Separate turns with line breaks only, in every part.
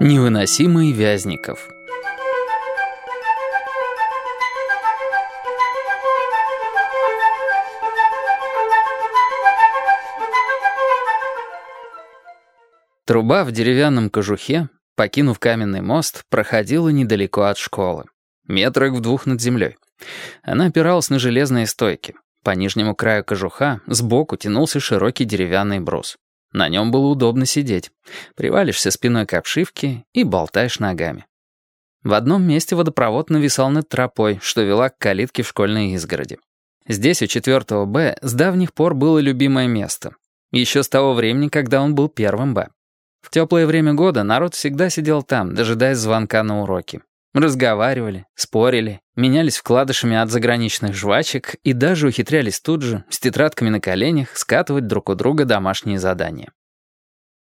Невыносимый Вязников Труба в деревянном кожухе, покинув каменный мост, проходила недалеко от школы. Метрах в двух над землей. Она опиралась на железные стойки. По нижнему краю кожуха сбоку тянулся широкий деревянный брус. На нем было удобно сидеть. Привалишься спиной к обшивке и болтаешь ногами. В одном месте водопровод нависал над тропой, что вела к калитке в школьной изгороди. Здесь, у 4 Б, с давних пор было любимое место. Еще с того времени, когда он был первым Б. В теплое время года народ всегда сидел там, дожидаясь звонка на уроки. Разговаривали, спорили, менялись вкладышами от заграничных жвачек и даже ухитрялись тут же, с тетрадками на коленях, скатывать друг у друга домашние задания.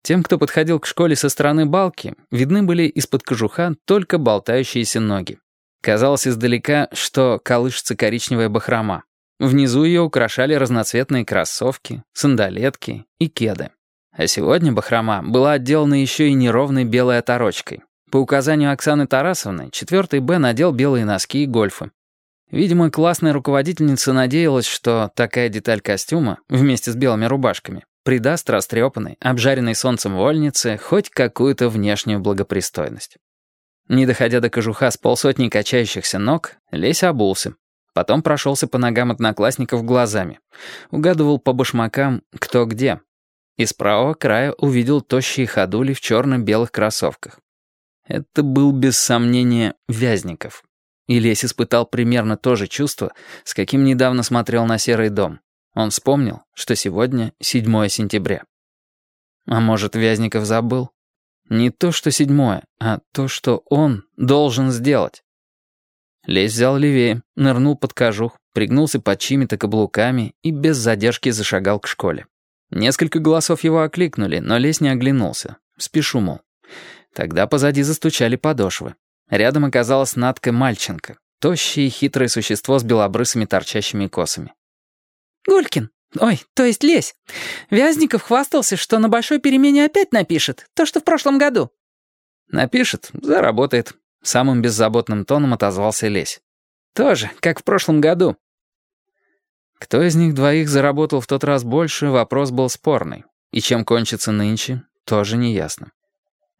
Тем, кто подходил к школе со стороны балки, видны были из-под кожуха только болтающиеся ноги. Казалось издалека, что колышется коричневая бахрома. Внизу ее украшали разноцветные кроссовки, сандалетки и кеды. А сегодня бахрома была отделана еще и неровной белой оторочкой, по указанию Оксаны Тарасовны, четвертый Б надел белые носки и гольфы. Видимо, классная руководительница надеялась, что такая деталь костюма, вместе с белыми рубашками, придаст растрепанной, обжаренной солнцем вольнице хоть какую-то внешнюю благопристойность. Не доходя до кожуха с полсотни качающихся ног, Лесь обулся. Потом прошелся по ногам одноклассников глазами. Угадывал по башмакам кто где. Из правого края увидел тощие ходули в черно-белых кроссовках. Это был, без сомнения, Вязников. И Лесь испытал примерно то же чувство, с каким недавно смотрел на Серый дом. Он вспомнил, что сегодня 7 сентября. А может, Вязников забыл? Не то, что седьмое, а то, что он должен сделать. Лесь взял левее, нырнул под кожух, пригнулся под чьими-то каблуками и без задержки зашагал к школе. Несколько голосов его окликнули, но Лесь не оглянулся. Спешу, мол. Тогда позади застучали подошвы. Рядом оказалась Надка Мальченко, тощее и хитрое существо с белобрысыми торчащими косами.
«Гулькин, ой, то есть Лесь. Вязников хвастался, что на большой перемене опять напишет, то, что в прошлом году».
«Напишет, заработает», — самым беззаботным тоном отозвался Лесь. «Тоже, как в прошлом году». Кто из них двоих заработал в тот раз больше, вопрос был спорный. И чем кончится нынче, тоже неясно.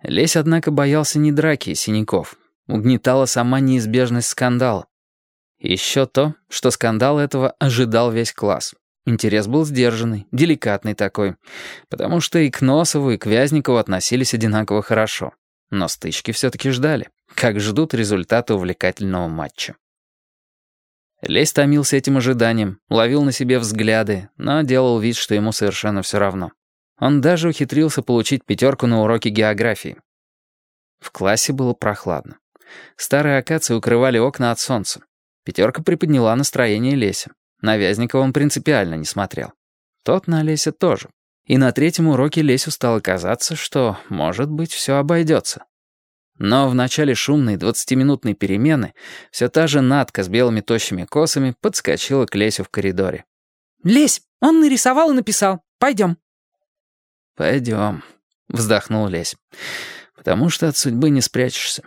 Лесь, однако, боялся не драки и синяков. Угнетала сама неизбежность скандала. Еще то, что скандал этого ожидал весь класс. Интерес был сдержанный, деликатный такой, потому что и к Носову, и к Вязникову относились одинаково хорошо. Но стычки все-таки ждали, как ждут результаты увлекательного матча. Лесь томился этим ожиданием, ловил на себе взгляды, но делал вид, что ему совершенно все равно. Он даже ухитрился получить пятерку на уроке географии. В классе было прохладно. Старые акации укрывали окна от солнца. Пятерка приподняла настроение Леся. На Вязникова он принципиально не смотрел. Тот на Леся тоже. И на третьем уроке Лесю стало казаться, что, может быть, все обойдется. Но в начале шумной двадцатиминутной перемены все та же Надка с белыми тощими косами подскочила к Лесю в коридоре.
«Лесь, он нарисовал и написал. Пойдем».
«Пойдем», — вздохнул Лесь, «потому что от судьбы не спрячешься».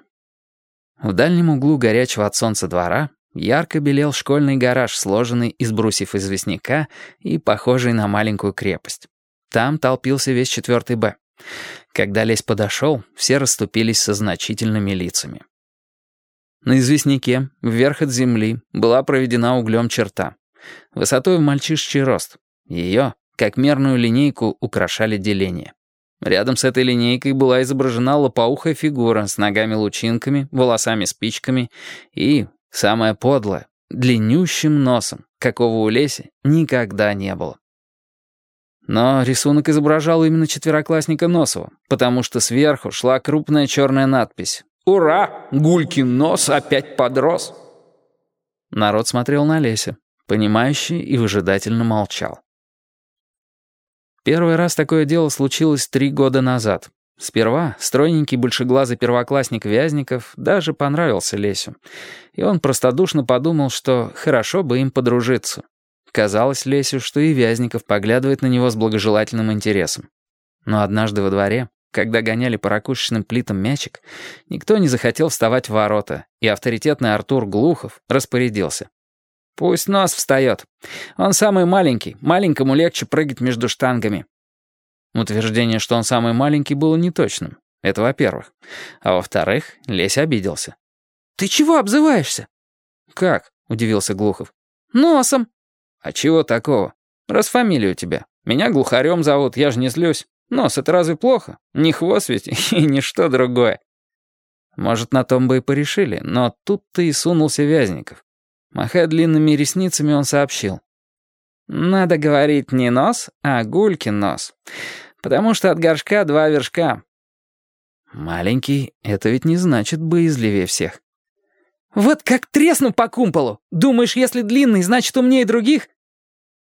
В дальнем углу горячего от солнца двора ярко белел школьный гараж, сложенный из брусьев известняка и похожий на маленькую крепость. Там толпился весь четвертый Б. Когда Лесь подошел, все расступились со значительными лицами. На известняке, вверх от земли, была проведена углем черта. Высотой в мальчишечий рост. Ее как мерную линейку украшали деления. Рядом с этой линейкой была изображена лопоухая фигура с ногами-лучинками, волосами-спичками и, самое подлое, длиннющим носом, какого у Леси никогда не было. Но рисунок изображал именно четвероклассника Носова, потому что сверху шла крупная черная надпись «Ура! Гулькин нос опять подрос!» Народ смотрел на Леся, понимающий и выжидательно молчал. Первый раз такое дело случилось три года назад. Сперва стройненький большеглазый первоклассник Вязников даже понравился Лесю. И он простодушно подумал, что хорошо бы им подружиться. Казалось Лесю, что и Вязников поглядывает на него с благожелательным интересом. Но однажды во дворе, когда гоняли по ракушечным плитам мячик, никто не захотел вставать в ворота, и авторитетный Артур Глухов распорядился. «Пусть нос встает. Он самый маленький, маленькому легче прыгать между штангами». Утверждение, что он самый маленький, было неточным. Это во-первых. А во-вторых, Лесь обиделся.
«Ты чего обзываешься?»
«Как?» — удивился Глухов.
«Носом».
«А чего такого? Раз фамилия тебя. Меня глухарем зовут, я же не злюсь. Нос — это разве плохо? Не хвост ведь и ничто другое». Может, на том бы и порешили, но тут-то и сунулся Вязников. Махая длинными ресницами, он сообщил. «Надо говорить не нос, а гулькин нос. Потому что от горшка два вершка». «Маленький — это ведь не значит боязливее всех».
«Вот как тресну по кумполу! Думаешь, если длинный, значит умнее других?